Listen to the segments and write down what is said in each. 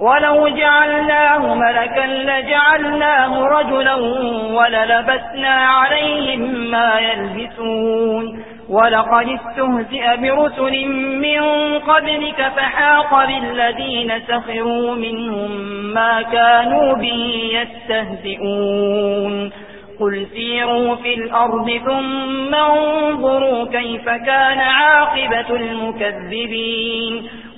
ولو جعلناه ملكا لجعلناه رجلا وللبسنا عليهم ما يلبسون. ولقد استهزئ برسل من قبلك فحاق بالذين سخروا منهم ما كانوا به يستهزئون. قل سيروا في الأرض ثم انظروا كيف كان عاقبة المكذبين.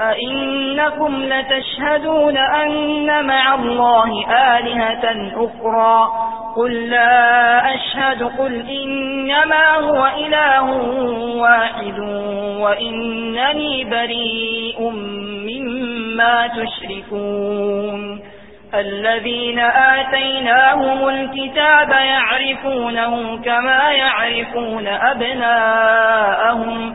أئنكم لتشهدون أن مع الله آلهة أخرى قل لا أشهد قل إنما هو إله واحد وإنني بريء مما تشركون الذين آتيناهم الكتاب يعرفونه كما يعرفون أبناءهم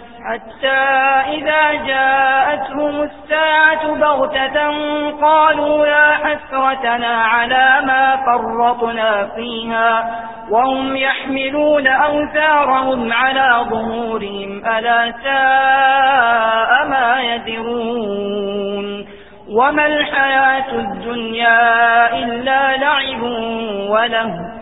حتى إذا جاءتهم الساعة بغتة قالوا يا حسرتنا على ما فرطنا فيها وهم يحملون أوثارهم على ظهورهم ألا ساء ما يذرون وما الحياة الدنيا إلا لعب وله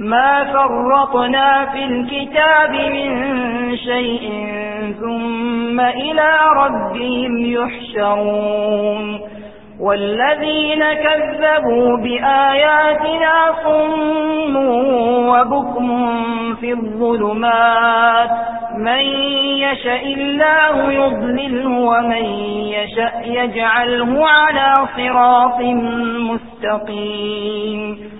ما فرطنا في الكتاب من شيء ثم إلى ربهم يحشرون. والذين كذبوا بآياتنا صم وبكم في الظلمات. من يشاء الله يضلله ومن يشاء يجعله على صراط مستقيم.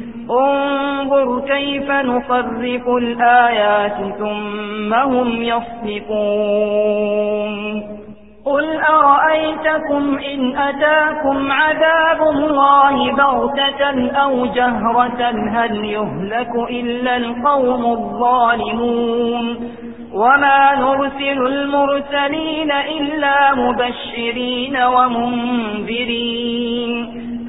انظر كيف نصرف الآيات ثم هم يصدقون. قل أرأيتكم إن أتاكم عذاب الله بغتة أو جهرة؟ هل يهلك إلا القوم الظالمون. وما نرسل المرسلين إلا مبشرين ومنذرين.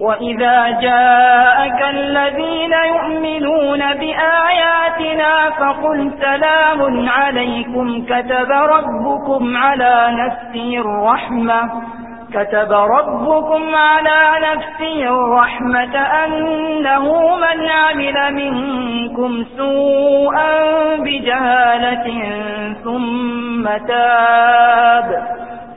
وإذا جاءك الذين يؤمنون بآياتنا فقل سلام عليكم كتب ربكم على نفسه الرحمة كتب ربكم على نفسه الرحمة أنه من عمل منكم سوءا بجهالة ثم تاب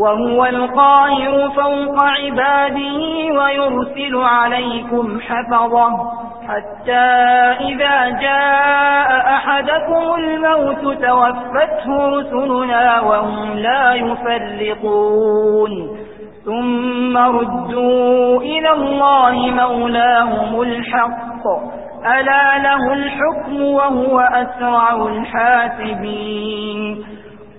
وهو القاهر فوق عباده ويرسل عليكم حفظه حتى إذا جاء أحدكم الموت توفته رسلنا وهم لا يفرقون ثم ردوا إلى الله مولاهم الحق. ألا له الحكم وهو أسرع الحاسبين.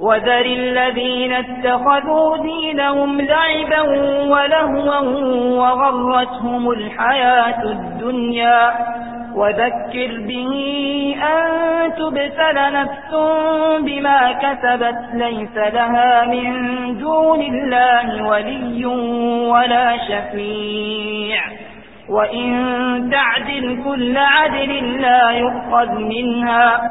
وذر الذين اتخذوا دينهم لعبا ولهوا وغرتهم الحياة الدنيا. وذكر به أن تبتل نفس بما كسبت ليس لها من دون الله ولي ولا شفيع. وإن تعدل كل عدل لا يؤخذ منها.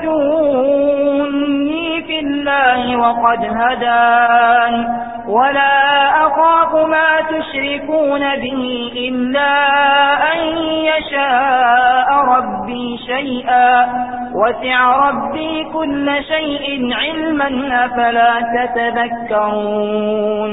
أتحاجوني في الله وقد هدان. ولا أخاف ما تشركون به إلا أن يشاء ربي شيئا. وسع ربي كل شيء علما أفلا تتذكرون.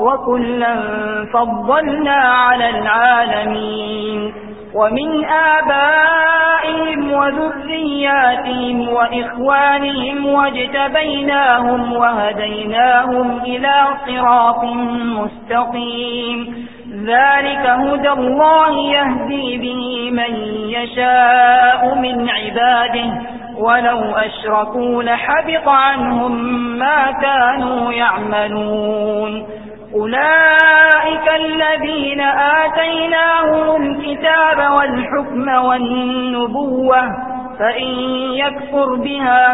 وكلا فضلنا على العالمين. ومن آبائهم وذرياتهم وإخوانهم واجتبيناهم وهديناهم إلى صراط مستقيم. ذلك هدى الله يهدي به من يشاء من عباده. ولو أشركوا لحبط عنهم ما كانوا يعملون. أولئك الذين آتيناهم الكتاب والحكم والنبوة فإن يكفر بها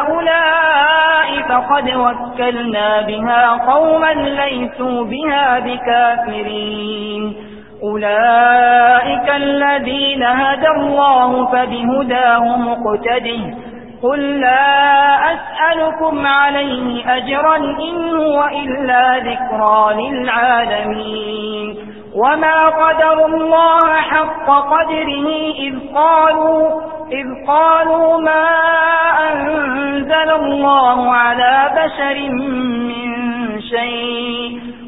هؤلاء فقد وكلنا بها قوما ليسوا بها بكافرين. أولئك الذين هدى الله فبهداه مقتده قل لا أسألكم عليه أجرا إن هو إلا ذكرى للعالمين. وما قدر الله حق قدره إذ قالوا, إذ قالوا ما أنزل الله على بشر من شيء.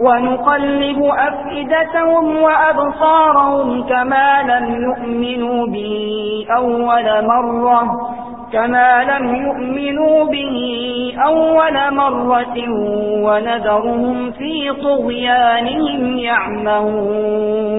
ونقلب أفئدتهم وأبصارهم كما لم يؤمنوا به أول مرة كما لم يؤمنوا به أول مرة ونذرهم في طغيانهم يعمهون.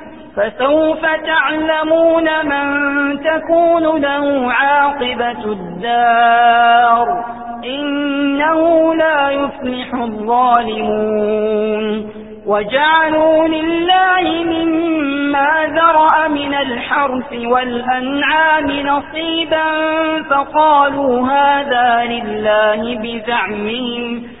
فسوف تعلمون من تكون له عاقبة الدار. إنه لا يفلح الظالمون. وجعلوا لله مما ذرأ من الحرث والأنعام نصيبا فقالوا هذا لله بزعمهم.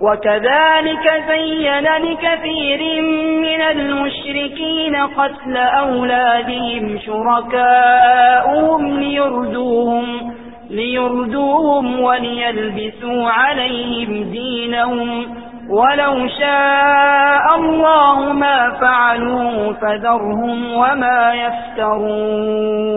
وكذلك زين لكثير من المشركين قتل أولادهم شركاؤهم ليردوهم, ليردوهم وليلبسوا عليهم دينهم. ولو شاء الله ما فعلوا فذرهم وما يفترون.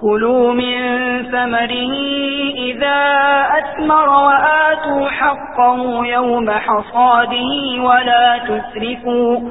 كلوا من ثمره إذا أثمر وآتوا حقه يوم حصاده ولا تسرفوا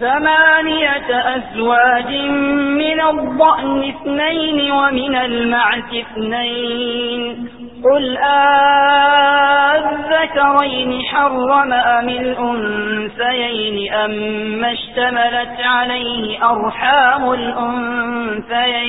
ثمانية أزواج من الضأن اثنين ومن المعت اثنين. قل آذكرين حرم أم الأنثيين أم اشتملت عليه أرحام الأنثيين؟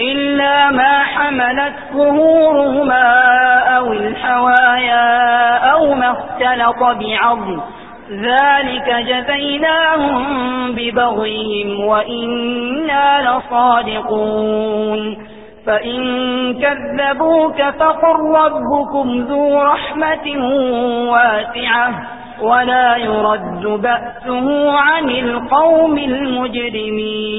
إلا ما حملت ظهورهما أو الحوايا أو ما اختلط بعظم. ذلك جزيناهم ببغيهم وإنا لصادقون. فإن كذبوك فقل ربكم ذو رحمة واسعة ولا يرد بأسه عن القوم المجرمين.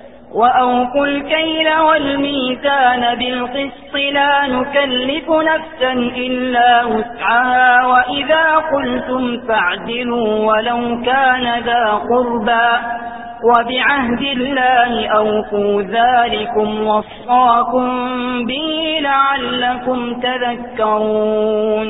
وأوفوا الكيل والميزان بالقسط لا نكلف نفسا إلا وسعها وإذا قلتم فاعدلوا ولو كان ذا قربا وبعهد الله أوفوا ذلكم وصاكم به لعلكم تذكرون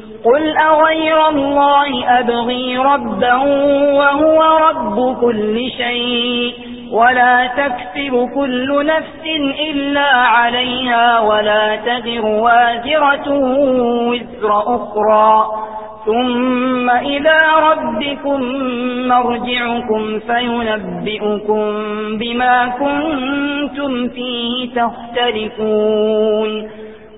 قل أغير الله أبغي ربا وهو رب كل شيء ولا تكسب كل نفس إلا عليها ولا تذر وازرة وزر أخرى. ثم إلى ربكم مرجعكم فينبئكم بما كنتم فيه تختلفون.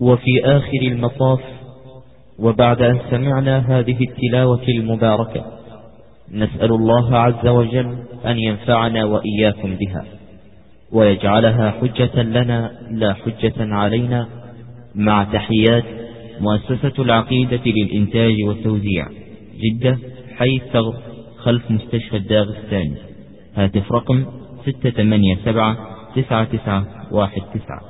وفي آخر المطاف وبعد أن سمعنا هذه التلاوة المباركة نسأل الله عز وجل أن ينفعنا وإياكم بها ويجعلها حجة لنا لا حجة علينا مع تحيات مؤسسة العقيدة للإنتاج والتوزيع جدة حي الثغر خلف مستشفى الداغستاني هاتف رقم 687 9919